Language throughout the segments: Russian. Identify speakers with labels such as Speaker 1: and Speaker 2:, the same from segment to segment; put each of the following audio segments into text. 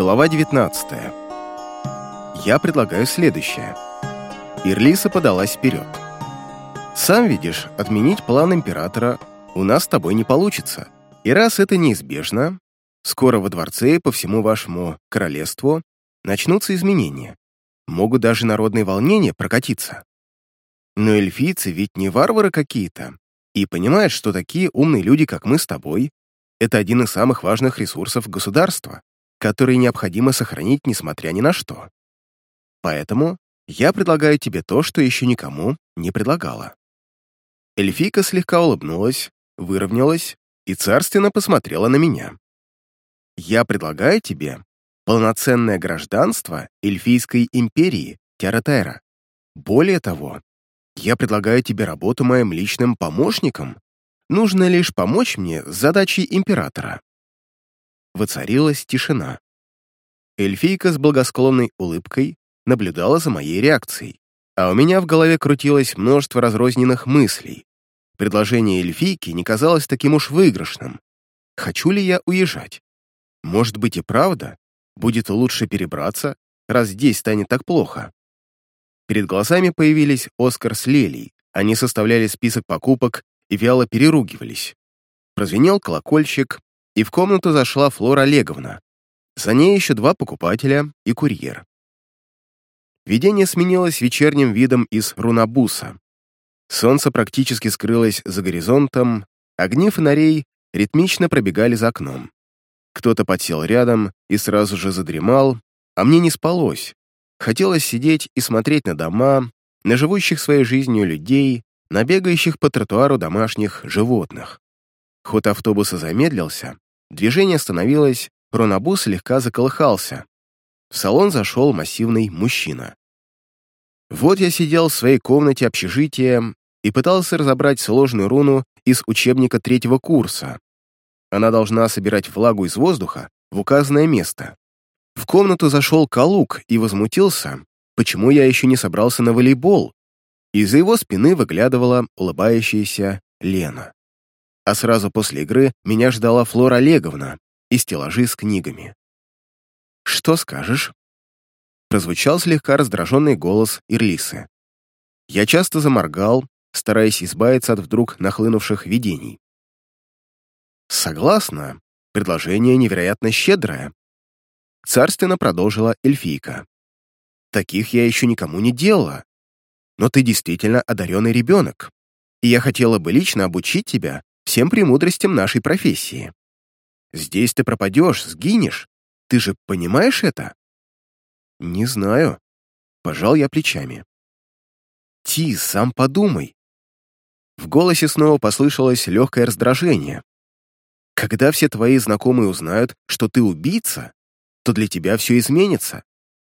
Speaker 1: Глава 19. Я предлагаю следующее. Ирлиса подалась вперед. Сам видишь, отменить план императора у нас с тобой не получится. И раз это неизбежно, скоро во дворце и по всему вашему королевству начнутся изменения. Могут даже народные волнения прокатиться. Но эльфийцы ведь не варвары какие-то, и понимают, что такие умные люди, как мы с тобой, это один из самых важных ресурсов государства, который необходимо сохранить несмотря ни на что. Поэтому я предлагаю тебе то, что еще никому не предлагала». Эльфийка слегка улыбнулась, выровнялась и царственно посмотрела на меня. «Я предлагаю тебе полноценное гражданство Эльфийской империи Тератайра. Более того, я предлагаю тебе работу моим личным помощником. Нужно лишь помочь мне с задачей императора». Воцарилась тишина. Эльфийка с благосклонной улыбкой наблюдала за моей реакцией, а у меня в голове крутилось множество разрозненных мыслей. Предложение эльфийки не казалось таким уж выигрышным. Хочу ли я уезжать? Может быть и правда? Будет лучше перебраться, раз здесь станет так плохо. Перед глазами появились Оскар с Лелей. Они составляли список покупок и вяло переругивались. Прозвенел колокольчик, и в комнату зашла Флора Олеговна. За ней еще два покупателя и курьер. Видение сменилось вечерним видом из рунабуса. Солнце практически скрылось за горизонтом, огни фонарей ритмично пробегали за окном. Кто-то подсел рядом и сразу же задремал, а мне не спалось. Хотелось сидеть и смотреть на дома, на живущих своей жизнью людей, на бегающих по тротуару домашних животных. Ход автобуса замедлился, движение остановилось, Ронабус слегка заколыхался. В салон зашел массивный мужчина. Вот я сидел в своей комнате общежития и пытался разобрать сложную руну из учебника третьего курса. Она должна собирать влагу из воздуха в указанное место. В комнату зашел Калук и возмутился, почему я еще не собрался на волейбол. Из-за его спины выглядывала улыбающаяся Лена. А сразу после игры меня ждала Флора Олеговна и стеллажи с книгами. «Что скажешь?» прозвучал слегка раздраженный голос Ирлисы. Я часто заморгал, стараясь избавиться от вдруг нахлынувших видений. «Согласна, предложение невероятно щедрое», царственно продолжила эльфийка. «Таких я еще никому не делала. Но ты действительно одаренный ребенок, и я хотела бы лично обучить тебя всем премудростям нашей профессии. Здесь ты пропадешь, сгинешь. Ты же понимаешь это?» «Не знаю». Пожал я плечами. «Ти, сам подумай». В голосе снова послышалось легкое раздражение. «Когда все твои знакомые узнают, что ты убийца, то для тебя все изменится.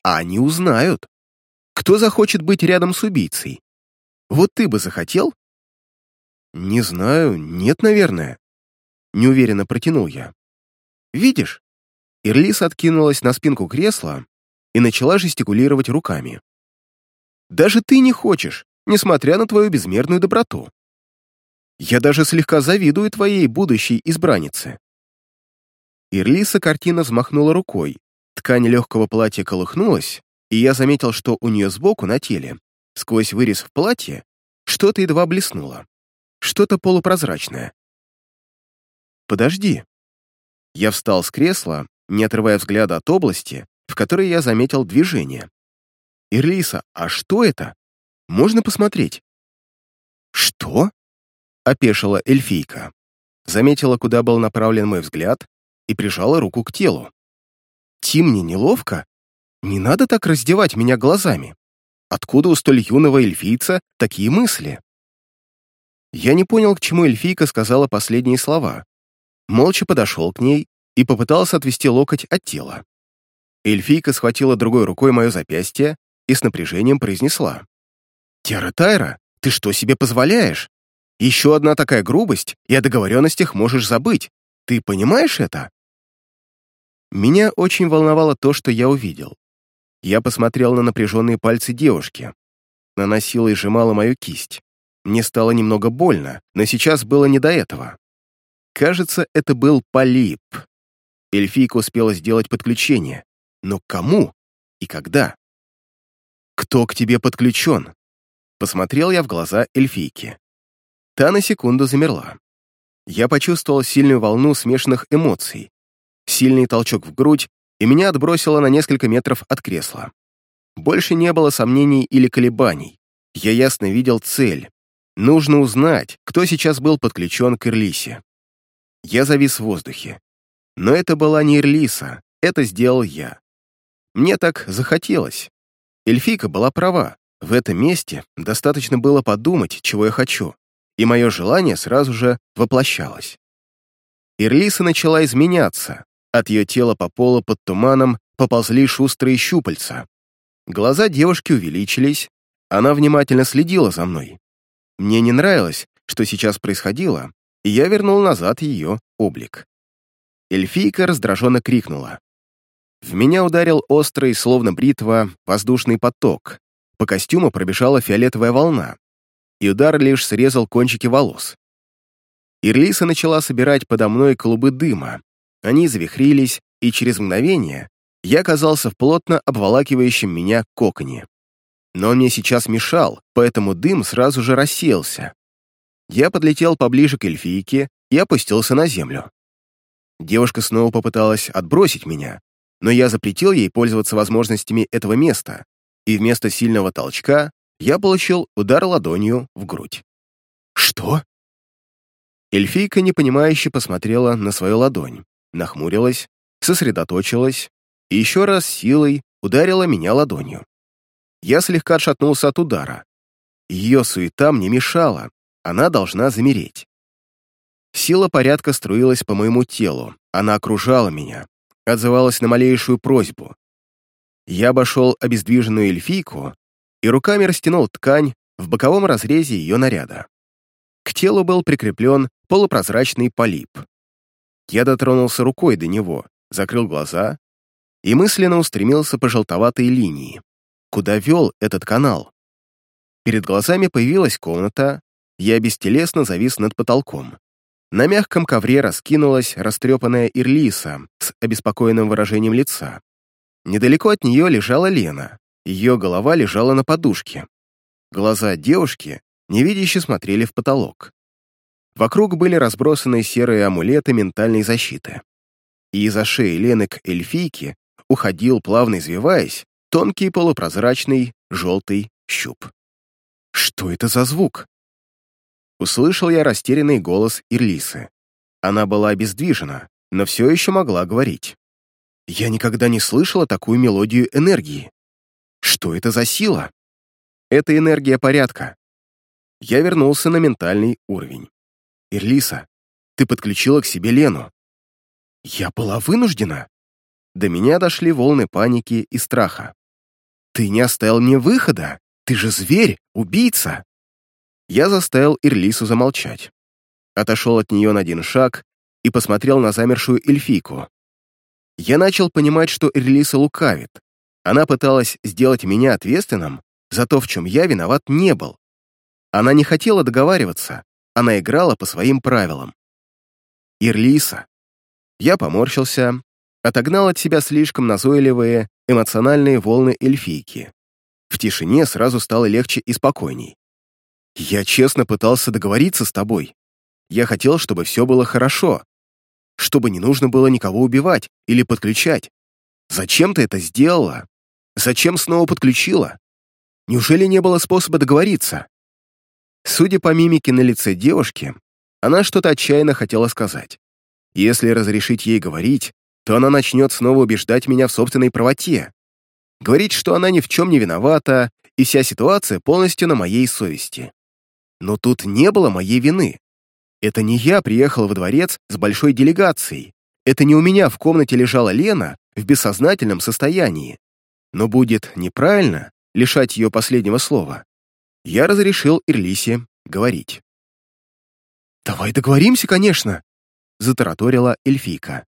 Speaker 1: А они узнают. Кто захочет быть рядом с убийцей? Вот ты бы захотел?» «Не знаю, нет, наверное». Неуверенно протянул я. «Видишь?» Ирлис откинулась на спинку кресла и начала жестикулировать руками. «Даже ты не хочешь, несмотря на твою безмерную доброту. Я даже слегка завидую твоей будущей избраннице». Ирлиса картина взмахнула рукой, ткань легкого платья колыхнулась, и я заметил, что у нее сбоку на теле, сквозь вырез в платье, что-то едва блеснуло, что-то полупрозрачное. «Подожди». Я встал с кресла, не отрывая взгляда от области, в которой я заметил движение. «Ирлиса, а что это? Можно посмотреть?» «Что?» — опешила эльфийка. Заметила, куда был направлен мой взгляд, и прижала руку к телу. «Ти, мне неловко? Не надо так раздевать меня глазами. Откуда у столь юного эльфийца такие мысли?» Я не понял, к чему эльфийка сказала последние слова. Молча подошел к ней и попытался отвести локоть от тела. Эльфийка схватила другой рукой мое запястье и с напряжением произнесла. «Тера Тайра, ты что себе позволяешь? Еще одна такая грубость, и о договоренностях можешь забыть. Ты понимаешь это?» Меня очень волновало то, что я увидел. Я посмотрел на напряженные пальцы девушки. Она силой сжимала мою кисть. Мне стало немного больно, но сейчас было не до этого. Кажется, это был полип. Эльфийка успела сделать подключение, Но кому и когда? «Кто к тебе подключен?» Посмотрел я в глаза эльфийки. Та на секунду замерла. Я почувствовал сильную волну смешанных эмоций. Сильный толчок в грудь, и меня отбросило на несколько метров от кресла. Больше не было сомнений или колебаний. Я ясно видел цель. Нужно узнать, кто сейчас был подключен к Ирлисе. Я завис в воздухе. Но это была не Ирлиса, это сделал я. Мне так захотелось. Эльфийка была права. В этом месте достаточно было подумать, чего я хочу, и мое желание сразу же воплощалось. Ирлиса начала изменяться. От ее тела по полу под туманом поползли шустрые щупальца. Глаза девушки увеличились, она внимательно следила за мной. Мне не нравилось, что сейчас происходило, и я вернул назад ее облик. Эльфийка раздраженно крикнула. В меня ударил острый, словно бритва, воздушный поток. По костюму пробежала фиолетовая волна, и удар лишь срезал кончики волос. Ирлиса начала собирать подо мной клубы дыма. Они завихрились, и через мгновение я оказался в плотно обволакивающем меня коконе. Но он мне сейчас мешал, поэтому дым сразу же рассеялся. Я подлетел поближе к эльфийке и опустился на землю. Девушка снова попыталась отбросить меня, но я запретил ей пользоваться возможностями этого места, и вместо сильного толчка я получил удар ладонью в грудь. «Что?» Эльфийка непонимающе посмотрела на свою ладонь, нахмурилась, сосредоточилась и еще раз силой ударила меня ладонью. Я слегка отшатнулся от удара. Ее суета мне мешала, она должна замереть. Сила порядка струилась по моему телу, она окружала меня, отзывалась на малейшую просьбу. Я обошел обездвиженную эльфийку и руками растянул ткань в боковом разрезе ее наряда. К телу был прикреплен полупрозрачный полип. Я дотронулся рукой до него, закрыл глаза и мысленно устремился по желтоватой линии. Куда вел этот канал? Перед глазами появилась комната, я бестелесно завис над потолком. На мягком ковре раскинулась растрепанная Ирлиса с обеспокоенным выражением лица. Недалеко от нее лежала Лена, ее голова лежала на подушке. Глаза девушки невидяще смотрели в потолок. Вокруг были разбросаны серые амулеты ментальной защиты. И из-за шеи Лены к эльфийке уходил, плавно извиваясь, тонкий полупрозрачный желтый щуп. Что это за звук? Услышал я растерянный голос Ирлисы. Она была обездвижена, но все еще могла говорить. Я никогда не слышала такую мелодию энергии. Что это за сила? Это энергия порядка. Я вернулся на ментальный уровень. Ирлиса, ты подключила к себе Лену. Я была вынуждена. До меня дошли волны паники и страха. Ты не оставил мне выхода. Ты же зверь, убийца. Я заставил Ирлису замолчать. Отошел от нее на один шаг и посмотрел на замершую эльфийку. Я начал понимать, что Ирлиса лукавит. Она пыталась сделать меня ответственным за то, в чем я виноват не был. Она не хотела договариваться, она играла по своим правилам. Ирлиса. Я поморщился, отогнал от себя слишком назойливые, эмоциональные волны эльфийки. В тишине сразу стало легче и спокойней. Я честно пытался договориться с тобой. Я хотел, чтобы все было хорошо, чтобы не нужно было никого убивать или подключать. Зачем ты это сделала? Зачем снова подключила? Неужели не было способа договориться? Судя по мимике на лице девушки, она что-то отчаянно хотела сказать. Если разрешить ей говорить, то она начнет снова убеждать меня в собственной правоте. Говорить, что она ни в чем не виновата, и вся ситуация полностью на моей совести. Но тут не было моей вины. Это не я приехал во дворец с большой делегацией. Это не у меня в комнате лежала Лена в бессознательном состоянии. Но будет неправильно лишать ее последнего слова. Я разрешил Ирлисе говорить. «Давай договоримся, конечно», — затараторила эльфийка.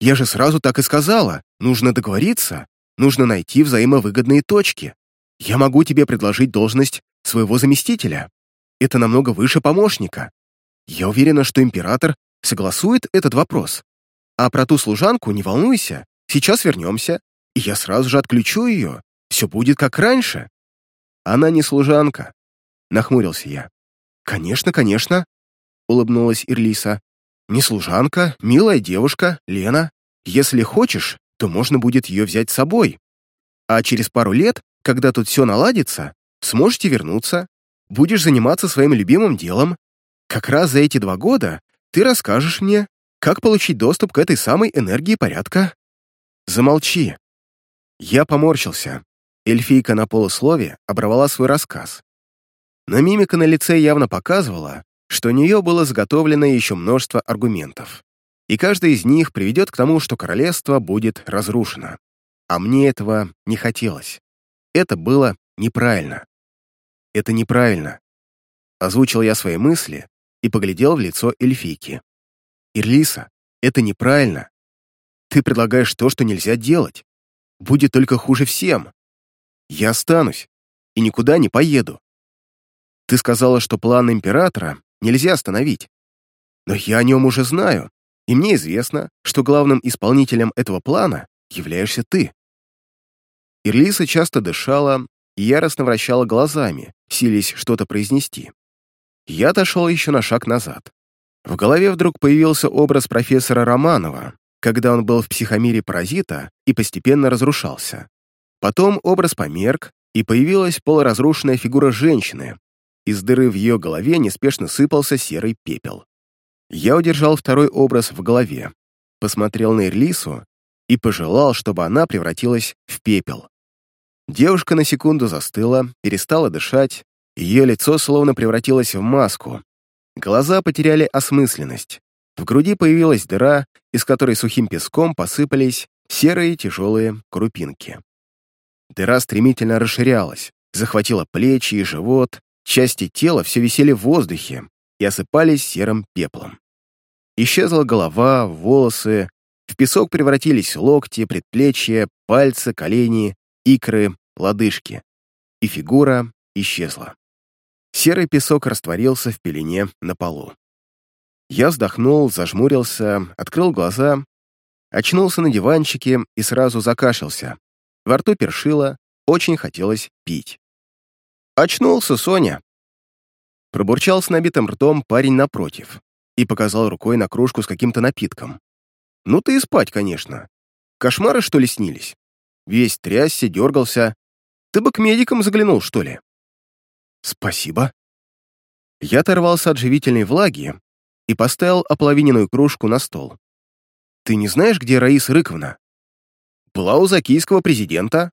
Speaker 1: «Я же сразу так и сказала. Нужно договориться, нужно найти взаимовыгодные точки. Я могу тебе предложить должность своего заместителя. Это намного выше помощника. Я уверена, что император согласует этот вопрос. А про ту служанку не волнуйся, сейчас вернемся. и я сразу же отключу ее. Все будет как раньше. Она не служанка, нахмурился я. Конечно, конечно, улыбнулась Ирлиса. Не служанка, милая девушка, Лена. Если хочешь, то можно будет ее взять с собой. А через пару лет, когда тут все наладится, сможете вернуться, будешь заниматься своим любимым делом. Как раз за эти два года ты расскажешь мне, как получить доступ к этой самой энергии порядка. Замолчи. Я поморщился. Эльфийка на полуслове оборвала свой рассказ. Но мимика на лице явно показывала, что у нее было заготовлено еще множество аргументов. И каждый из них приведет к тому, что королевство будет разрушено. А мне этого не хотелось. Это было неправильно. Это неправильно. Озвучил я свои мысли и поглядел в лицо эльфийки. «Ирлиса, это неправильно. Ты предлагаешь то, что нельзя делать. Будет только хуже всем. Я останусь и никуда не поеду. Ты сказала, что план императора нельзя остановить. Но я о нем уже знаю, и мне известно, что главным исполнителем этого плана являешься ты. Ирлиса часто дышала и яростно вращала глазами, сились что-то произнести. Я отошел еще на шаг назад. В голове вдруг появился образ профессора Романова, когда он был в психомире паразита и постепенно разрушался. Потом образ померк, и появилась полуразрушенная фигура женщины. Из дыры в ее голове неспешно сыпался серый пепел. Я удержал второй образ в голове, посмотрел на Ирлису и пожелал, чтобы она превратилась в пепел. Девушка на секунду застыла, перестала дышать, ее лицо словно превратилось в маску. Глаза потеряли осмысленность. В груди появилась дыра, из которой сухим песком посыпались серые тяжелые крупинки. Дыра стремительно расширялась, захватила плечи и живот, части тела все висели в воздухе и осыпались серым пеплом. Исчезла голова, волосы, в песок превратились локти, предплечья, пальцы, колени, икры, лодыжки, и фигура исчезла. Серый песок растворился в пелене на полу. Я вздохнул, зажмурился, открыл глаза, очнулся на диванчике и сразу закашлялся. Во рту першило, очень хотелось пить. «Очнулся, Соня!» Пробурчал с набитым ртом парень напротив и показал рукой на кружку с каким-то напитком. «Ну ты и спать, конечно. Кошмары, что ли, снились? Весь трясся, дергался. Ты бы к медикам заглянул, что ли?» «Спасибо». Я оторвался от живительной влаги и поставил ополовиненную кружку на стол. «Ты не знаешь, где Раиса Рыковна?» «Была у закийского президента».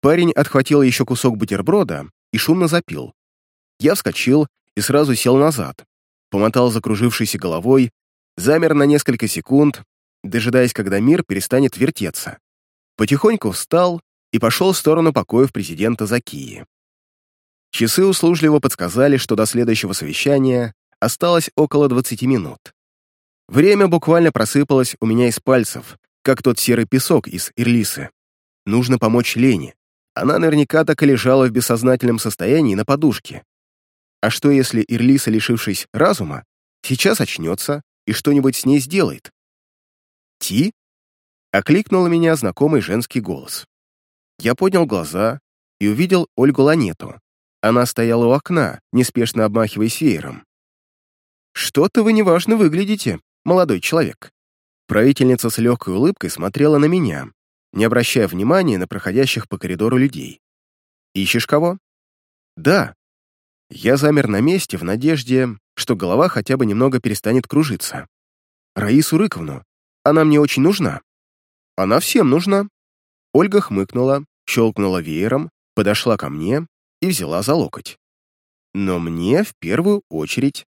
Speaker 1: Парень отхватил еще кусок бутерброда и шумно запил. Я вскочил и сразу сел назад, помотал закружившейся головой, замер на несколько секунд, дожидаясь, когда мир перестанет вертеться. Потихоньку встал и пошел в сторону покоев президента Закии. Часы услужливо подсказали, что до следующего совещания осталось около 20 минут. Время буквально просыпалось у меня из пальцев, как тот серый песок из Ирлисы. Нужно помочь Лене. Она наверняка так и лежала в бессознательном состоянии на подушке. А что, если Ирлиса, лишившись разума, сейчас очнется и что-нибудь с ней сделает? «Ти?» — окликнул меня знакомый женский голос. Я поднял глаза и увидел Ольгу Ланету. Она стояла у окна, неспешно обмахиваясь веером. «Что-то вы неважно выглядите, молодой человек». Правительница с легкой улыбкой смотрела на меня, не обращая внимания на проходящих по коридору людей. «Ищешь кого?» «Да». Я замер на месте в надежде, что голова хотя бы немного перестанет кружиться. «Раису Рыковну. Она мне очень нужна». «Она всем нужна». Ольга хмыкнула, щелкнула веером, подошла ко мне и взяла за локоть. Но мне в первую очередь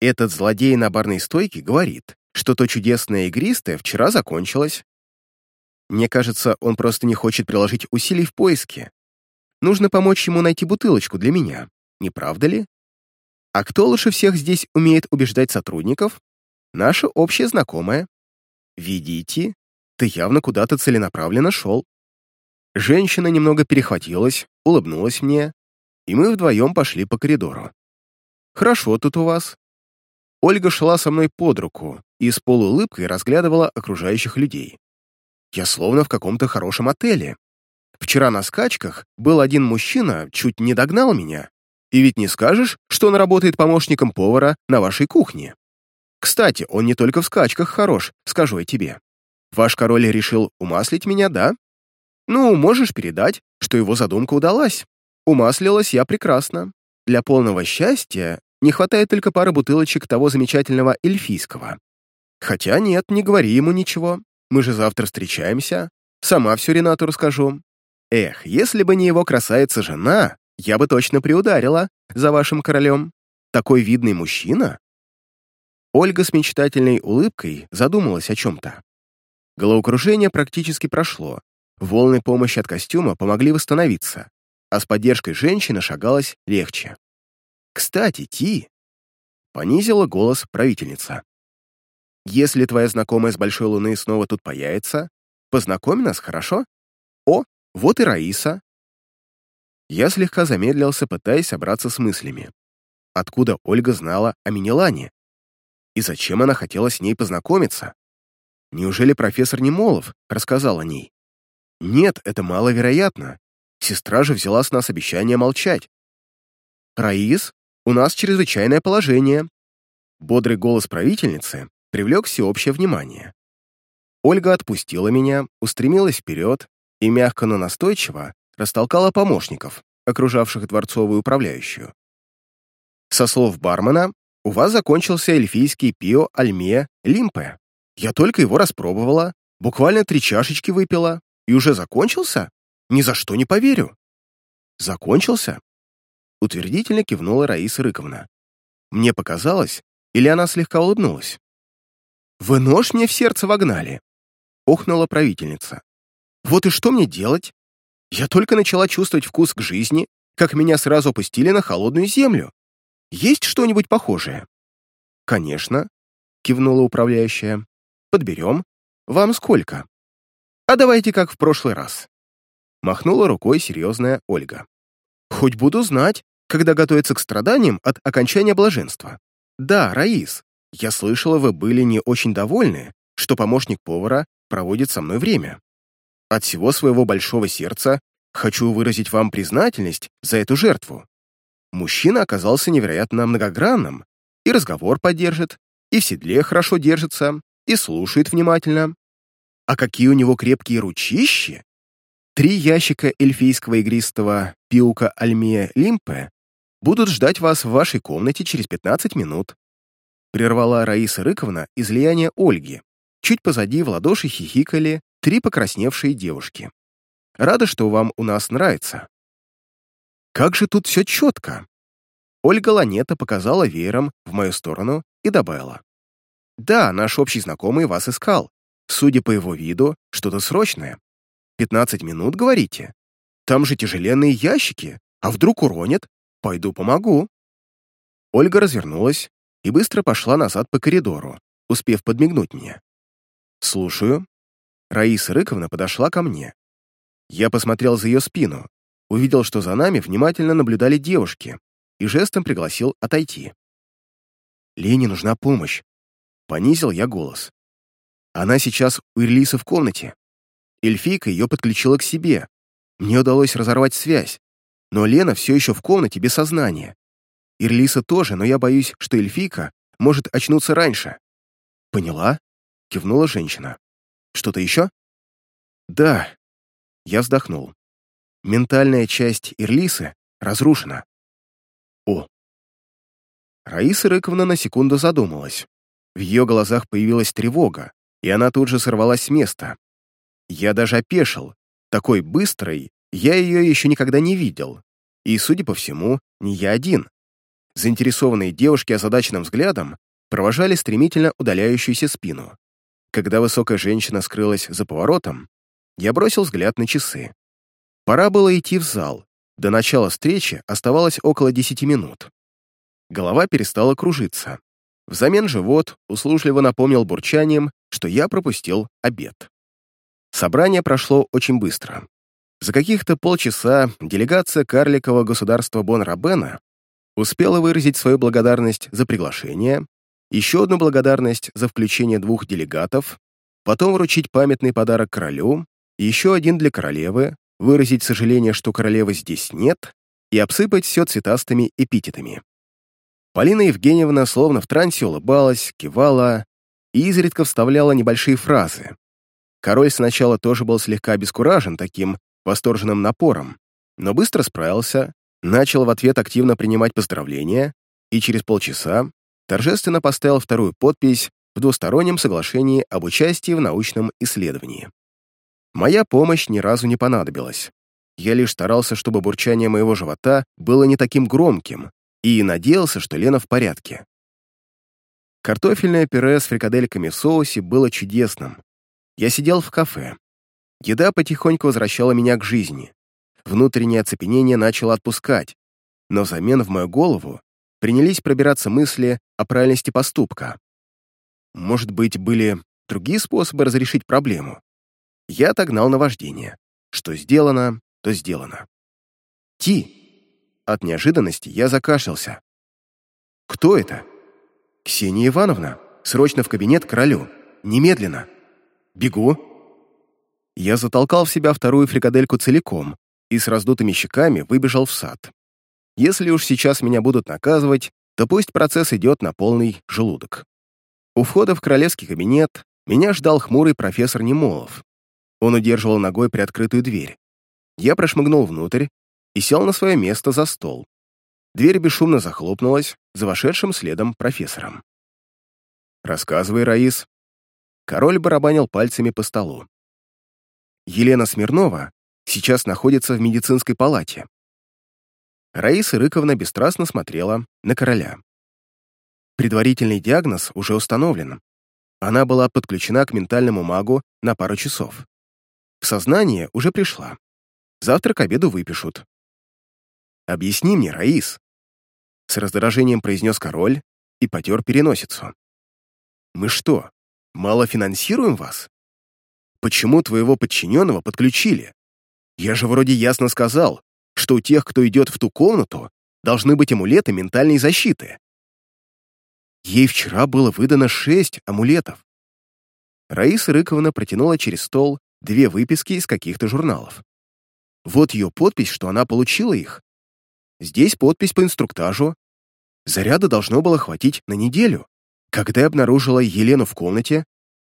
Speaker 1: этот злодей на барной стойке говорит, что то чудесное игристое вчера закончилось. Мне кажется, он просто не хочет приложить усилий в поиске. Нужно помочь ему найти бутылочку для меня, не правда ли? А кто лучше всех здесь умеет убеждать сотрудников? Наша общая знакомая. Видите, ты явно куда-то целенаправленно шел. Женщина немного перехватилась, улыбнулась мне, и мы вдвоем пошли по коридору. «Хорошо тут у вас», Ольга шла со мной под руку и с полуулыбкой разглядывала окружающих людей. Я словно в каком-то хорошем отеле. Вчера на скачках был один мужчина, чуть не догнал меня. И ведь не скажешь, что он работает помощником повара на вашей кухне. Кстати, он не только в скачках хорош, скажу я тебе. Ваш король решил умаслить меня, да? Ну, можешь передать, что его задумка удалась. Умаслилась я прекрасно. Для полного счастья не хватает только пары бутылочек того замечательного эльфийского. Хотя нет, не говори ему ничего. Мы же завтра встречаемся. Сама все Ренату расскажу. Эх, если бы не его красавица-жена, я бы точно приударила за вашим королем. Такой видный мужчина. Ольга с мечтательной улыбкой задумалась о чем-то. Головокружение практически прошло. Волны помощи от костюма помогли восстановиться, а с поддержкой женщины шагалось легче. «Кстати, Ти!» — понизила голос правительница. «Если твоя знакомая с Большой Луны снова тут появится, познакомь нас, хорошо? О, вот и Раиса». Я слегка замедлился, пытаясь собраться с мыслями. Откуда Ольга знала о Минелане? И зачем она хотела с ней познакомиться? Неужели профессор Немолов рассказал о ней? Нет, это маловероятно. Сестра же взяла с нас обещание молчать. «Раис, у нас чрезвычайное положение». Бодрый голос правительницы привлек всеобщее внимание. Ольга отпустила меня, устремилась вперед и мягко, но настойчиво растолкала помощников, окружавших дворцовую управляющую. Со слов бармена, у вас закончился эльфийский пио альме лимпе. Я только его распробовала, буквально три чашечки выпила, и уже закончился? Ни за что не поверю. Закончился? Утвердительно кивнула Раиса Рыковна. Мне показалось, или она слегка улыбнулась. «Вы нож мне в сердце вогнали!» — охнула правительница. «Вот и что мне делать? Я только начала чувствовать вкус к жизни, как меня сразу опустили на холодную землю. Есть что-нибудь похожее?» «Конечно», — кивнула управляющая. «Подберем. Вам сколько?» «А давайте как в прошлый раз». Махнула рукой серьезная Ольга. «Хоть буду знать, когда готовиться к страданиям от окончания блаженства. Да, Раис, я слышала, вы были не очень довольны, что помощник повара проводит со мной время. От всего своего большого сердца хочу выразить вам признательность за эту жертву. Мужчина оказался невероятно многогранным, и разговор поддержит, и в седле хорошо держится, и слушает внимательно. А какие у него крепкие ручищи! Три ящика эльфийского игристого пиука Альмия Лимпе будут ждать вас в вашей комнате через 15 минут. Прервала Раиса Рыковна излияние Ольги. Чуть позади в ладоши хихикали три покрасневшие девушки. Рада, что вам у нас нравится. Как же тут все четко. Ольга Ланета показала веером в мою сторону и добавила. Да, наш общий знакомый вас искал. Судя по его виду, что-то срочное. 15 минут, говорите? Там же тяжеленные ящики, а вдруг уронят? Пойду помогу. Ольга развернулась и быстро пошла назад по коридору, успев подмигнуть мне. «Слушаю». Раиса Рыковна подошла ко мне. Я посмотрел за ее спину, увидел, что за нами внимательно наблюдали девушки, и жестом пригласил отойти. «Лене нужна помощь», — понизил я голос. «Она сейчас у Ирлиса в комнате. Эльфийка ее подключила к себе. Мне удалось разорвать связь, но Лена все еще в комнате без сознания. Ирлиса тоже, но я боюсь, что эльфийка может очнуться раньше». «Поняла?» — кивнула женщина. «Что-то еще?» «Да». Я вздохнул. Ментальная часть Ирлисы разрушена. О. Раиса Рыковна на секунду задумалась. В ее глазах появилась тревога, и она тут же сорвалась с места. Я даже опешил. Такой быстрой я ее еще никогда не видел. И, судя по всему, не я один. Заинтересованные девушки озадаченным взглядом провожали стремительно удаляющуюся спину. Когда высокая женщина скрылась за поворотом, я бросил взгляд на часы. Пора было идти в зал. До начала встречи оставалось около 10 минут. Голова перестала кружиться. Взамен живот услужливо напомнил бурчанием, что я пропустил обед. Собрание прошло очень быстро. За каких-то полчаса делегация карликового государства Бон-Рабена успела выразить свою благодарность за приглашение, еще одну благодарность за включение двух делегатов потом вручить памятный подарок королю, еще один для королевы, выразить сожаление, что королевы здесь нет, и обсыпать все цветастыми эпитетами. Полина Евгеньевна словно в трансе улыбалась, кивала и изредка вставляла небольшие фразы. Король сначала тоже был слегка обескуражен таким восторженным напором, но быстро справился, начал в ответ активно принимать поздравления и через полчаса торжественно поставил вторую подпись в двустороннем соглашении об участии в научном исследовании. Моя помощь ни разу не понадобилась. Я лишь старался, чтобы бурчание моего живота было не таким громким, и надеялся, что Лена в порядке. Картофельное пюре с фрикадельками в соусе было чудесным. Я сидел в кафе. Еда потихоньку возвращала меня к жизни. Внутреннее оцепенение начало отпускать, но взамен в мою голову принялись пробираться мысли о правильности поступка. Может быть, были другие способы разрешить проблему? Я отогнал наваждение. Что сделано, то сделано. Ти! От неожиданности я закашлялся. «Кто это?» «Ксения Ивановна, срочно в кабинет к королю. Немедленно. Бегу». Я затолкал в себя вторую фрикадельку целиком и с раздутыми щеками выбежал в сад. Если уж сейчас меня будут наказывать, то пусть процесс идет на полный желудок. У входа в королевский кабинет меня ждал хмурый профессор Немолов. Он удерживал ногой приоткрытую дверь. Я прошмыгнул внутрь и сел на свое место за стол. Дверь бесшумно захлопнулась за вошедшим следом профессором. «Рассказывай, Раис». Король барабанил пальцами по столу. Елена Смирнова сейчас находится в медицинской палате. Раиса Рыковна бесстрастно смотрела на короля. Предварительный диагноз уже установлен. Она была подключена к ментальному магу на пару часов. В сознание уже пришла. Завтра к обеду выпишут. «Объясни мне, Раис», — с раздражением произнес король и потер переносицу. «Мы что, мало финансируем вас? Почему твоего подчиненного подключили? Я же вроде ясно сказал, что у тех, кто идет в ту комнату, должны быть амулеты ментальной защиты. Ей вчера было выдано шесть амулетов. Раиса Рыковна протянула через стол две выписки из каких-то журналов. Вот ее подпись, что она получила их. Здесь подпись по инструктажу. Заряда должно было хватить на неделю. Когда я обнаружила Елену в комнате,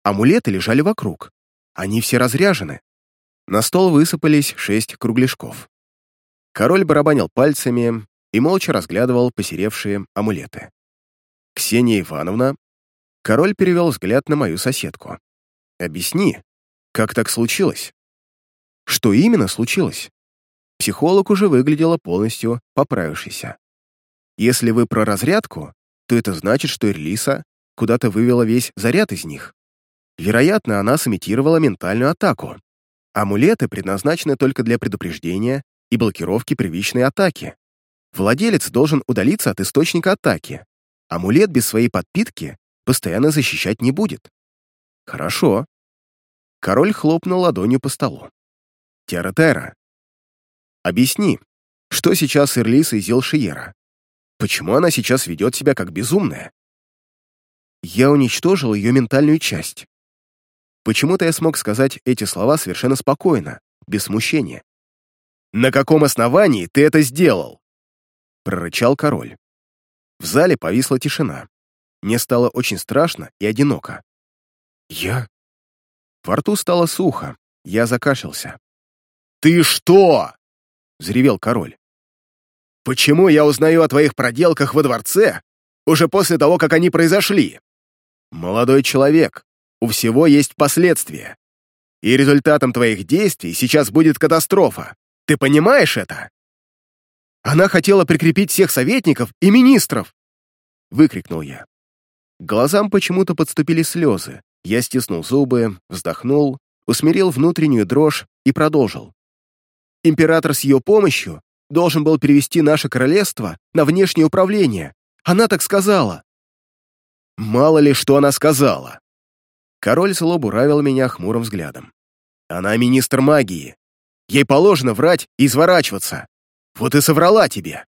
Speaker 1: амулеты лежали вокруг. Они все разряжены. На стол высыпались шесть кругляшков. Король барабанил пальцами и молча разглядывал посеревшие амулеты. «Ксения Ивановна?» Король перевел взгляд на мою соседку. «Объясни, как так случилось?» «Что именно случилось?» Психолог уже выглядела полностью поправившейся. «Если вы про разрядку, то это значит, что Ирлиса куда-то вывела весь заряд из них. Вероятно, она сымитировала ментальную атаку. Амулеты предназначены только для предупреждения и блокировки первичной атаки. Владелец должен удалиться от источника атаки. Амулет без своей подпитки постоянно защищать не будет. Хорошо. Король хлопнул ладонью по столу. Тера-Тера, объясни, что сейчас Ирлиса из Шиера? Почему она сейчас ведет себя как безумная? Я уничтожил ее ментальную часть. Почему-то я смог сказать эти слова совершенно спокойно, без смущения. «На каком основании ты это сделал?» — прорычал король. В зале повисла тишина. Мне стало очень страшно и одиноко. «Я...» Во рту стало сухо, я закашлялся. «Ты что?» — взревел король. «Почему я узнаю о твоих проделках во дворце уже после того, как они произошли? Молодой человек, у всего есть последствия. И результатом твоих действий сейчас будет катастрофа. Ты понимаешь это?» «Она хотела прикрепить всех советников и министров!» — выкрикнул я. Глазам почему-то подступили слезы. Я стиснул зубы, вздохнул, усмирил внутреннюю дрожь и продолжил. Император с ее помощью должен был перевести наше королевство на внешнее управление. Она так сказала. Мало ли, что она сказала. Король зло буравил меня хмурым взглядом. Она министр магии. Ей положено врать и изворачиваться. Вот и соврала тебе».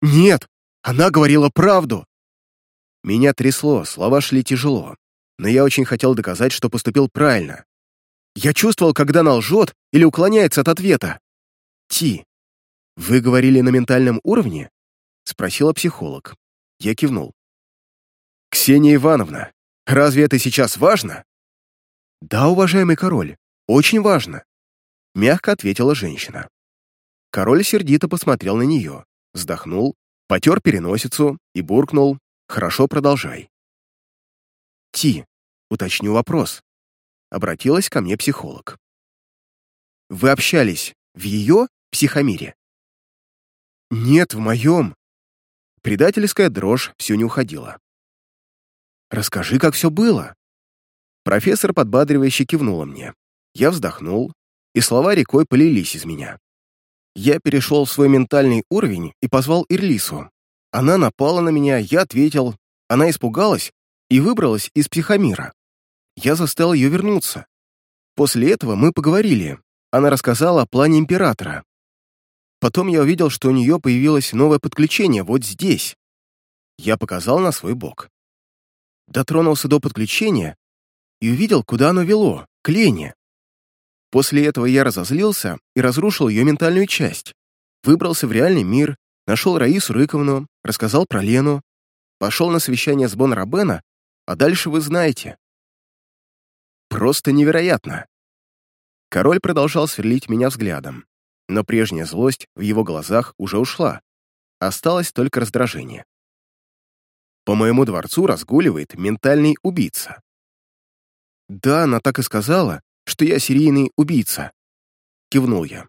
Speaker 1: «Нет, она говорила правду». Меня трясло, слова шли тяжело. но я очень хотел доказать, что поступил правильно. Я чувствовал, когда она лжет или уклоняется от ответа. Ти, вы говорили на ментальном уровне? Спросила психолог. Я кивнул. Ксения Ивановна, разве это сейчас важно? Да, уважаемый король, очень важно. Мягко ответила женщина. Король сердито посмотрел на нее, вздохнул, потер переносицу и буркнул «Хорошо, продолжай». «Ти, уточню вопрос», — обратилась ко мне психолог. «Вы общались в ее психомире?» «Нет, в моем». Предательская дрожь все не уходила. «Расскажи, как все было». Профессор подбадривающе кивнула мне. Я вздохнул, и слова рекой полились из меня. Я перешел в свой ментальный уровень и позвал Ирлису. Она напала на меня, я ответил, она испугалась и выбралась из психомира. Я заставил ее вернуться. После этого мы поговорили. Она рассказала о плане императора. Потом я увидел, что у нее появилось новое подключение вот здесь. Я показал на свой бок. Дотронулся до подключения и увидел, куда оно вело, к Лене. После этого я разозлился и разрушил ее ментальную часть. Выбрался в реальный мир, нашел Раису Рыковну, рассказал про Лену, пошел на совещание с Бон Рабена, а дальше вы знаете. Просто невероятно. Король продолжал сверлить меня взглядом, но прежняя злость в его глазах уже ушла. Осталось только раздражение. По моему дворцу разгуливает ментальный убийца. Да, она так и сказала, что я серийный убийца. Кивнул я.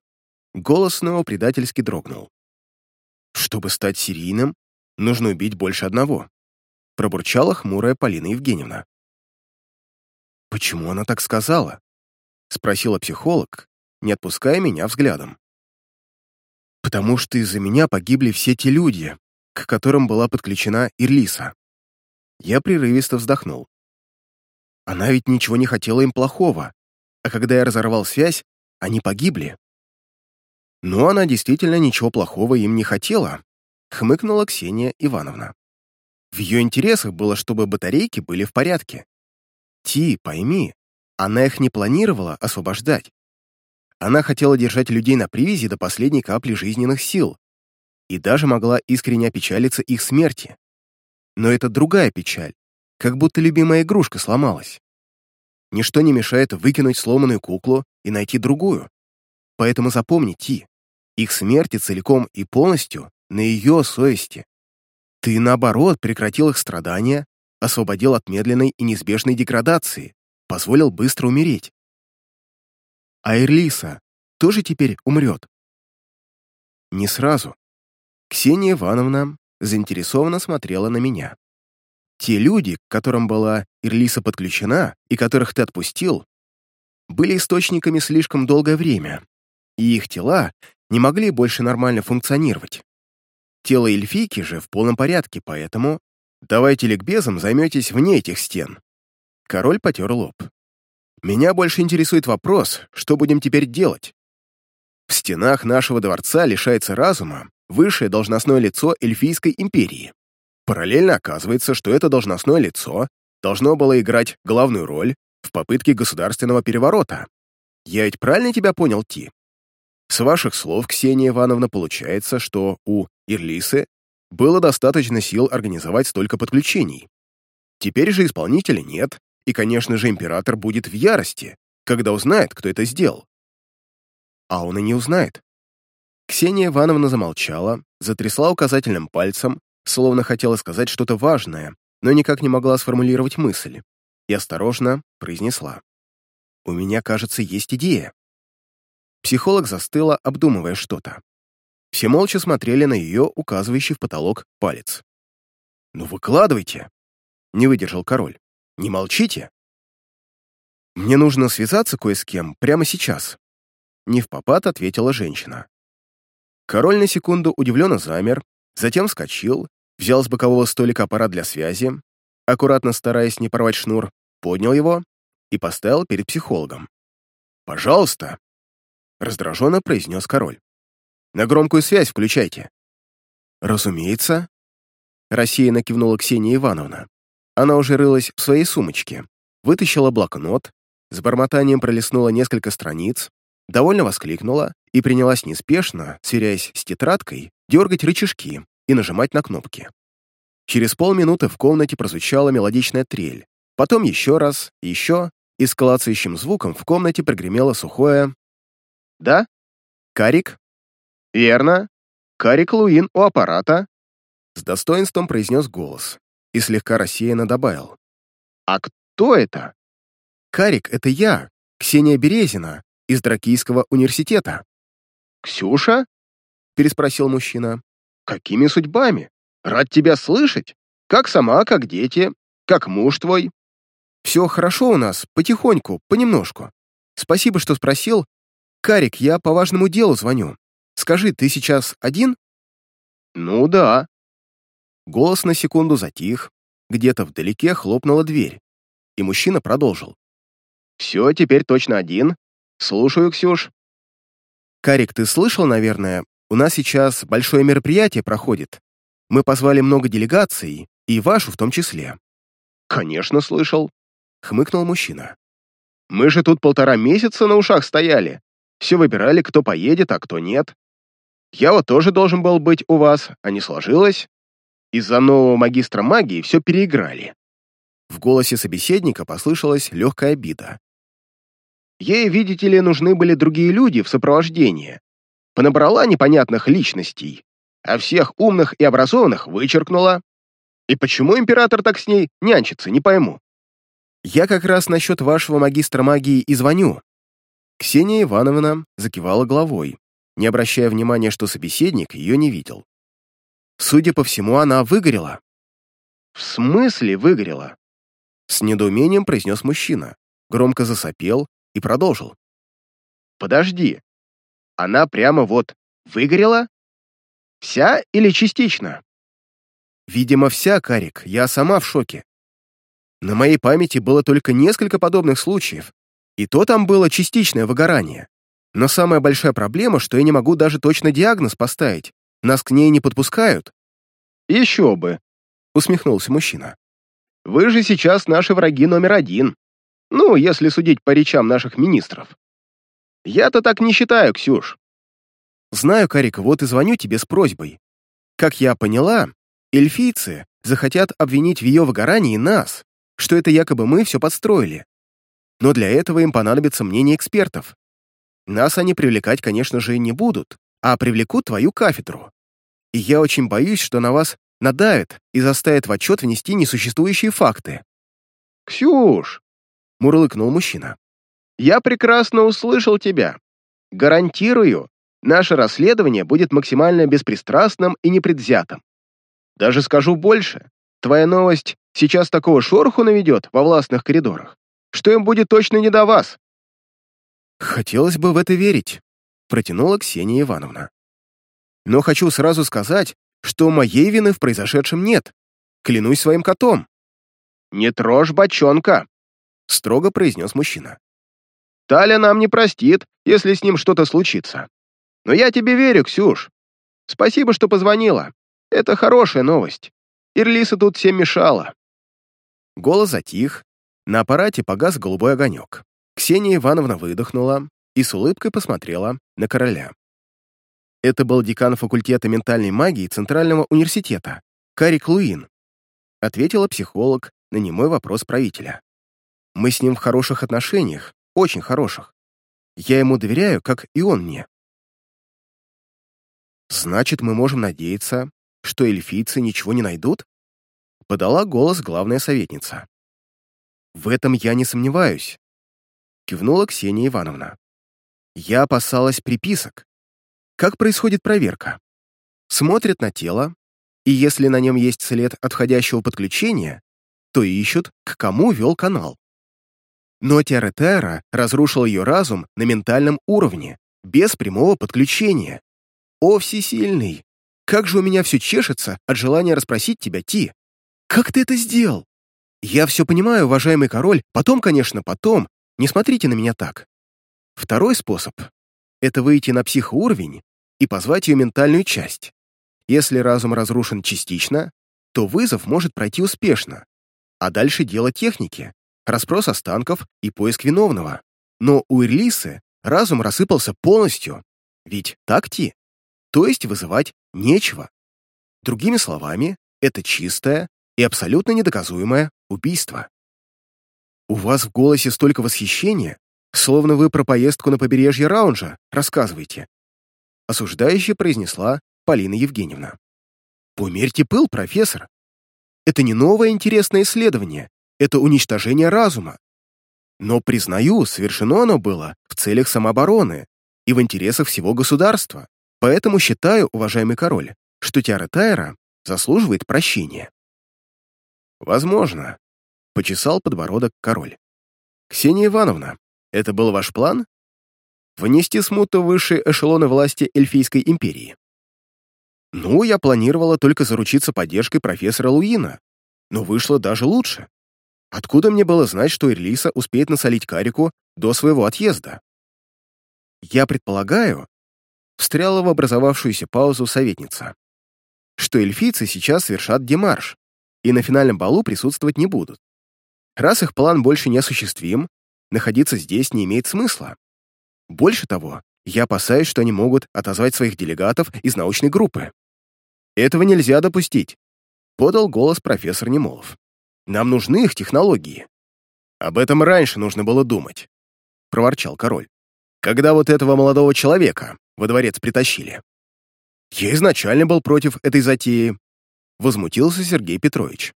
Speaker 1: Голос снова предательски дрогнул. Чтобы стать серийным, нужно убить больше одного. Пробурчала хмурая Полина Евгеньевна. «Почему она так сказала?» Спросила психолог, не отпуская меня взглядом. «Потому что из-за меня погибли все те люди, к которым была подключена Ирлиса». Я прерывисто вздохнул. Она ведь ничего не хотела им плохого, а когда я разорвал связь, они погибли. Но она действительно ничего плохого им не хотела, хмыкнула Ксения Ивановна. В ее интересах было, чтобы батарейки были в порядке. Ти, пойми, она их не планировала освобождать. Она хотела держать людей на привязи до последней капли жизненных сил и даже могла искренне опечалиться их смерти. Но это другая печаль, как будто любимая игрушка сломалась. Ничто не мешает выкинуть сломанную куклу и найти другую. Поэтому запомни, Ти, их смерти целиком и полностью на ее совести. Ты, наоборот, прекратил их страдания, освободил от медленной и неизбежной деградации, позволил быстро умереть. А Ирлиса тоже теперь умрет? Не сразу. Ксения Ивановна заинтересованно смотрела на меня. Те люди, к которым была Ирлиса подключена и которых ты отпустил, были источниками слишком долгое время, и их тела не могли больше нормально функционировать. Тело эльфийки же в полном порядке, поэтому давайте ликбезом займетесь вне этих стен. Король потер лоб. Меня больше интересует вопрос, что будем теперь делать? В стенах нашего дворца лишается разума высшее должностное лицо эльфийской империи. Параллельно оказывается, что это должностное лицо должно было играть главную роль в попытке государственного переворота. Я ведь правильно тебя понял, Ти? С ваших слов, Ксения Ивановна, получается, что у Ирлисы было достаточно сил организовать столько подключений. Теперь же исполнителя нет, и, конечно же, император будет в ярости, когда узнает, кто это сделал. А он и не узнает. Ксения Ивановна замолчала, затрясла указательным пальцем, словно хотела сказать что-то важное, но никак не могла сформулировать мысль, и осторожно произнесла. «У меня, кажется, есть идея». Психолог застыла, обдумывая что-то. Все молча смотрели на ее указывающий в потолок палец. «Ну выкладывайте!» — не выдержал король. «Не молчите!» «Мне нужно связаться кое с кем прямо сейчас», — не в попад ответила женщина. Король на секунду удивленно замер, затем вскочил, взял с бокового столика аппарат для связи, аккуратно стараясь не порвать шнур, поднял его и поставил перед психологом. «Пожалуйста!» — раздраженно произнес король. «На громкую связь включайте». «Разумеется», — рассеянно кивнула Ксения Ивановна. Она уже рылась в своей сумочке, вытащила блокнот, с бормотанием пролистнула несколько страниц, довольно воскликнула и принялась неспешно, сверяясь с тетрадкой, дергать рычажки и нажимать на кнопки. Через полминуты в комнате прозвучала мелодичная трель, потом еще раз, еще, и с клацающим звуком в комнате прогремело сухое «Да? Карик?» «Верно. Карик Луин у аппарата», — с достоинством произнес голос и слегка рассеянно добавил. «А кто это?» «Карик — это я, Ксения Березина, из Дракийского университета». «Ксюша?» — переспросил мужчина. «Какими судьбами? Рад тебя слышать. Как сама, как дети, как муж твой». «Все хорошо у нас, потихоньку, понемножку. Спасибо, что спросил. Карик, я по важному делу звоню. Скажи, ты сейчас один?» «Ну да». Голос на секунду затих, где-то вдалеке хлопнула дверь, и мужчина продолжил. «Все, теперь точно один. Слушаю, Ксюш». «Карик, ты слышал, наверное, у нас сейчас большое мероприятие проходит. Мы позвали много делегаций, и вашу в том числе». «Конечно, слышал», — хмыкнул мужчина. «Мы же тут полтора месяца на ушах стояли. Все выбирали, кто поедет, а кто нет. Я вот тоже должен был быть у вас, а не сложилось. Из-за нового магистра магии все переиграли». В голосе собеседника послышалась легкая обида. Ей, видите ли, нужны были другие люди в сопровождении. Понабрала непонятных личностей, а всех умных и образованных вычеркнула. И почему император так с ней нянчится, не пойму. Я как раз насчет вашего магистра магии и звоню. Ксения Ивановна закивала головой, не обращая внимания, что собеседник ее не видел. Судя по всему, она выгорела. «В смысле выгорела?» С недоумением произнес мужчина, громко засопел и продолжил. «Подожди, она прямо вот выгорела? Вся или частично?» «Видимо, вся, Карик, я сама в шоке. На моей памяти было только несколько подобных случаев, и то там было частичное выгорание. Но самая большая проблема, что я не могу даже точно диагноз поставить. Нас к ней не подпускают». «Еще бы», — усмехнулся мужчина. «Вы же сейчас наши враги номер один. Ну, если судить по речам наших министров. Я-то так не считаю, Ксюш. Знаю, Карик, вот и звоню тебе с просьбой. Как я поняла, эльфийцы захотят обвинить в ее выгорании нас, что это якобы мы все подстроили. Но для этого им понадобится мнение экспертов. Нас они привлекать, конечно же, не будут, а привлекут твою кафедру. И я очень боюсь, что на вас надавят и заставят в отчет внести несуществующие факты. «Ксюш, мурлыкнул мужчина. «Я прекрасно услышал тебя. Гарантирую, наше расследование будет максимально беспристрастным и непредвзятым. Даже скажу больше, твоя новость сейчас такого шороху наведет во властных коридорах, что им будет точно не до вас». «Хотелось бы в это верить», — протянула Ксения Ивановна. «Но хочу сразу сказать, что моей вины в произошедшем нет. Клянусь своим котом». «Не трожь бочонка», — строго произнес мужчина. «Таля нам не простит, если с ним что-то случится. Но я тебе верю, Ксюш. Спасибо, что позвонила. Это хорошая новость. Ирлиса тут всем мешала». Голос затих, на аппарате погас голубой огонек. Ксения Ивановна выдохнула и с улыбкой посмотрела на короля. Это был декан факультета ментальной магии Центрального университета, Карик Луин, ответила психолог на немой вопрос правителя. Мы с ним в хороших отношениях, очень хороших. Я ему доверяю, как и он мне. Значит, мы можем надеяться, что эльфийцы ничего не найдут? Подала голос главная советница. В этом я не сомневаюсь. Кивнула Ксения Ивановна. Я опасалась приписок. Как происходит проверка? Смотрят на тело, и если на нем есть след отходящего подключения, то ищут, к кому вел канал. Но Теретера разрушил ее разум на ментальном уровне, без прямого подключения. О, всесильный! Как же у меня все чешется от желания расспросить тебя, Ти. Как ты это сделал? Я все понимаю, уважаемый король, потом, конечно, потом. Не смотрите на меня так. Второй способ — это выйти на психоуровень и позвать ее ментальную часть. Если разум разрушен частично, то вызов может пройти успешно, а дальше дело техники расспрос останков и поиск виновного. Но у Ирлисы разум рассыпался полностью. Ведь так Ти? То есть вызывать нечего. Другими словами, это чистое и абсолютно недоказуемое убийство. У вас в голосе столько восхищения, словно вы про поездку на побережье Раунжа рассказываете. Осуждающе произнесла Полина Евгеньевна. Поумерьте пыл, профессор. Это не новое интересное исследование, это уничтожение разума. Но, признаю, совершено оно было в целях самообороны и в интересах всего государства. Поэтому считаю, уважаемый король, что Тиара Тайра заслуживает прощения. Возможно, почесал подбородок король. Ксения Ивановна, это был ваш план? Внести смуту в высшие эшелоны власти Эльфийской империи. Ну, я планировала только заручиться поддержкой профессора Луина, но вышло даже лучше. Откуда мне было знать, что Ирлиса успеет насолить Карику до своего отъезда? Я предполагаю, встряла в образовавшуюся паузу советница, что эльфийцы сейчас совершат демарш и на финальном балу присутствовать не будут. Раз их план больше не осуществим, находиться здесь не имеет смысла. Больше того, я опасаюсь, что они могут отозвать своих делегатов из научной группы. Этого нельзя допустить, подал голос профессор Немолов. Нам нужны их технологии. Об этом раньше нужно было думать, проворчал король. Когда вот этого молодого человека во дворец притащили. Я изначально был против этой затеи, возмутился Сергей Петрович.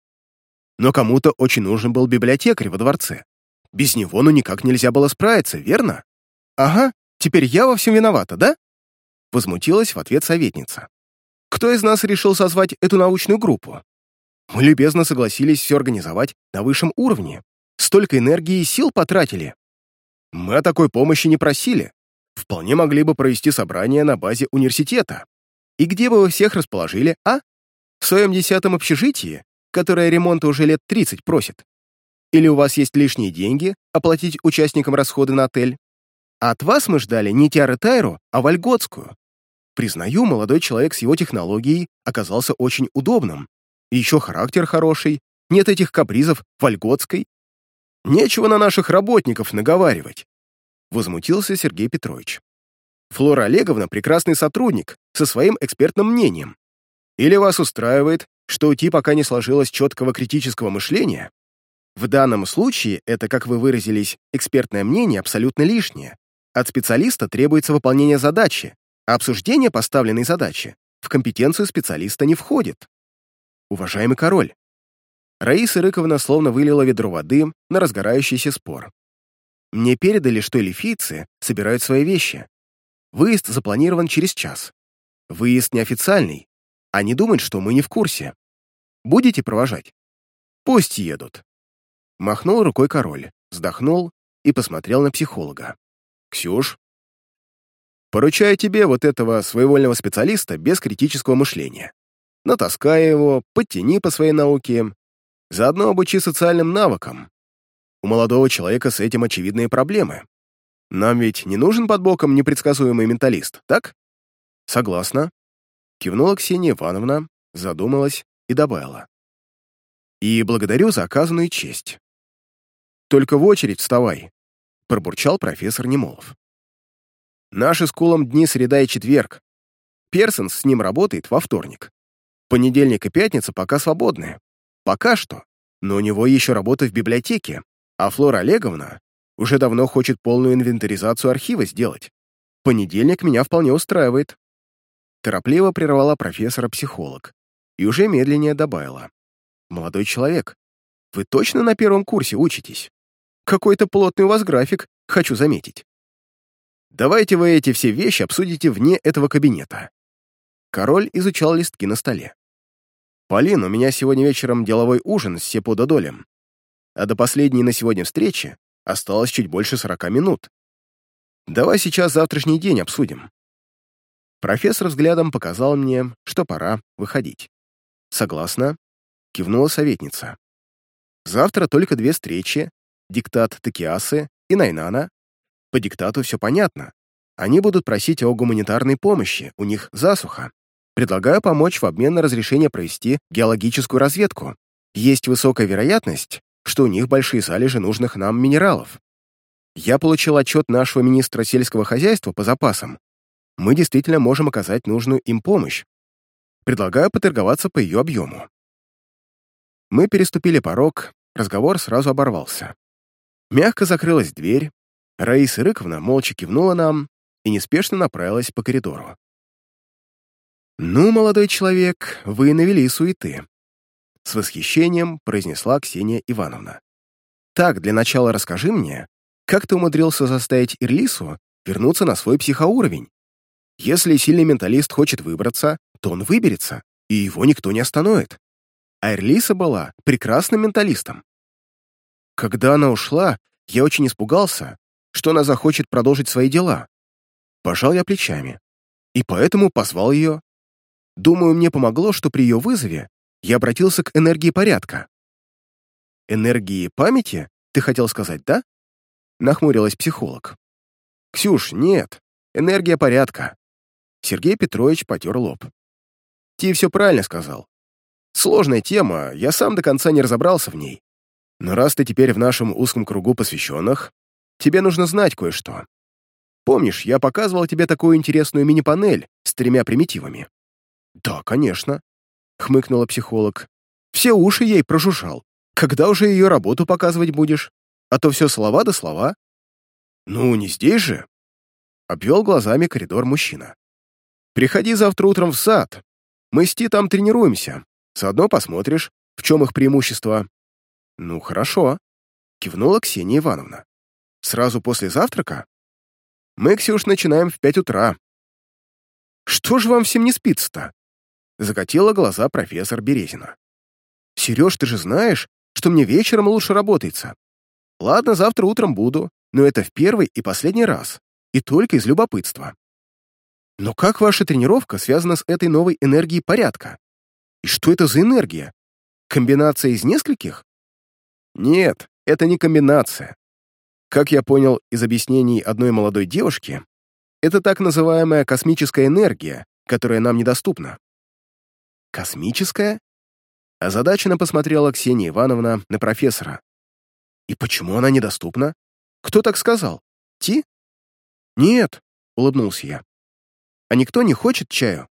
Speaker 1: Но кому-то очень нужен был библиотекарь во дворце. Без него ну никак нельзя было справиться, верно? Ага, теперь я во всем виновата, да? Возмутилась в ответ советница. Кто из нас решил созвать эту научную группу? Мы любезно согласились все организовать на высшем уровне. Столько энергии и сил потратили. Мы о такой помощи не просили. Вполне могли бы провести собрание на базе университета. И где бы вы всех расположили, а? В своем десятом общежитии, которое ремонта уже лет 30 просит? Или у вас есть лишние деньги оплатить участникам расходы на отель? А от вас мы ждали не Тиары Тайру, а Вольготскую. Признаю, молодой человек с его технологией оказался очень удобным. Еще характер хороший, нет этих капризов Вольготской. Нечего на наших работников наговаривать. Возмутился Сергей Петрович. Флора Олеговна прекрасный сотрудник со своим экспертным мнением. Или вас устраивает, что у Ти пока не сложилось четкого критического мышления? В данном случае это, как вы выразились, экспертное мнение абсолютно лишнее. От специалиста требуется выполнение задачи, а обсуждение поставленной задачи в компетенцию специалиста не входит. Уважаемый король, Раиса Рыковна словно вылила ведро воды на разгорающийся спор. Мне передали, что элифийцы собирают свои вещи. Выезд запланирован через час. Выезд неофициальный, не думать, что мы не в курсе. Будете провожать? Пусть едут. Махнул рукой король, вздохнул и посмотрел на психолога. «Ксюш, поручаю тебе вот этого своевольного специалиста без критического мышления. Натаскай его, подтяни по своей науке, заодно обучи социальным навыкам. У молодого человека с этим очевидные проблемы. Нам ведь не нужен под боком непредсказуемый менталист, так? Согласна. Кивнула Ксения Ивановна, задумалась и добавила. И благодарю за оказанную честь. Только в очередь вставай, пробурчал профессор Немолов. Наши с Кулом дни среда и четверг. Персонс с ним работает во вторник. Понедельник и пятница пока свободны. Пока что. Но у него еще работа в библиотеке, а Флора Олеговна уже давно хочет полную инвентаризацию архива сделать. Понедельник меня вполне устраивает. Торопливо прервала профессора-психолог и уже медленнее добавила. «Молодой человек, вы точно на первом курсе учитесь? Какой-то плотный у вас график, хочу заметить. Давайте вы эти все вещи обсудите вне этого кабинета». Король изучал листки на столе. «Полин, у меня сегодня вечером деловой ужин с Сепудодолем, а до последней на сегодня встречи осталось чуть больше сорока минут. Давай сейчас завтрашний день обсудим. Профессор взглядом показал мне, что пора выходить. «Согласна», — кивнула советница. «Завтра только две встречи, диктат Такиасы и Найнана. По диктату все понятно. Они будут просить о гуманитарной помощи, у них засуха. Предлагаю помочь в обмен на разрешение провести геологическую разведку. Есть высокая вероятность, что у них большие залежи нужных нам минералов. Я получил отчет нашего министра сельского хозяйства по запасам. Мы действительно можем оказать нужную им помощь. Предлагаю поторговаться по ее объему. Мы переступили порог, разговор сразу оборвался. Мягко закрылась дверь, Раиса Рыковна молча кивнула нам и неспешно направилась по коридору. «Ну, молодой человек, вы навели суеты», — с восхищением произнесла Ксения Ивановна. «Так, для начала расскажи мне, как ты умудрился заставить Ирлису вернуться на свой психоуровень? Если сильный менталист хочет выбраться, то он выберется, и его никто не остановит. А Ирлиса была прекрасным менталистом. Когда она ушла, я очень испугался, что она захочет продолжить свои дела. Пожал я плечами. И поэтому позвал ее. Думаю, мне помогло, что при ее вызове я обратился к энергии порядка. «Энергии памяти, ты хотел сказать, да?» Нахмурилась психолог. «Ксюш, нет, энергия порядка». Сергей Петрович потер лоб. «Ти все правильно сказал. Сложная тема, я сам до конца не разобрался в ней. Но раз ты теперь в нашем узком кругу посвященных, тебе нужно знать кое-что. Помнишь, я показывал тебе такую интересную мини-панель с тремя примитивами?» «Да, конечно», — хмыкнула психолог. «Все уши ей прожужжал. Когда уже ее работу показывать будешь? а то все слова да слова». «Ну, не здесь же?» — обвел глазами коридор мужчина. «Приходи завтра утром в сад. Мы с Ти там тренируемся. Заодно посмотришь, в чем их преимущество». «Ну, хорошо», — кивнула Ксения Ивановна. «Сразу после завтрака?» «Мы, Ксюш, начинаем в пять утра». «Что же вам всем не спится-то?» — закатила глаза профессор Березина. «Сереж, ты же знаешь, что мне вечером лучше работается. Ладно, завтра утром буду, но это в первый и последний раз, и только из любопытства. Но как ваша тренировка связана с этой новой энергией порядка? И что это за энергия? Комбинация из нескольких? Нет, это не комбинация. Как я понял из объяснений одной молодой девушки, это так называемая космическая энергия, которая нам недоступна. Космическая? Озадаченно посмотрела Ксения Ивановна на профессора. И почему она недоступна? Кто так сказал? Ти? Нет, улыбнулся я. А никто не хочет чаю?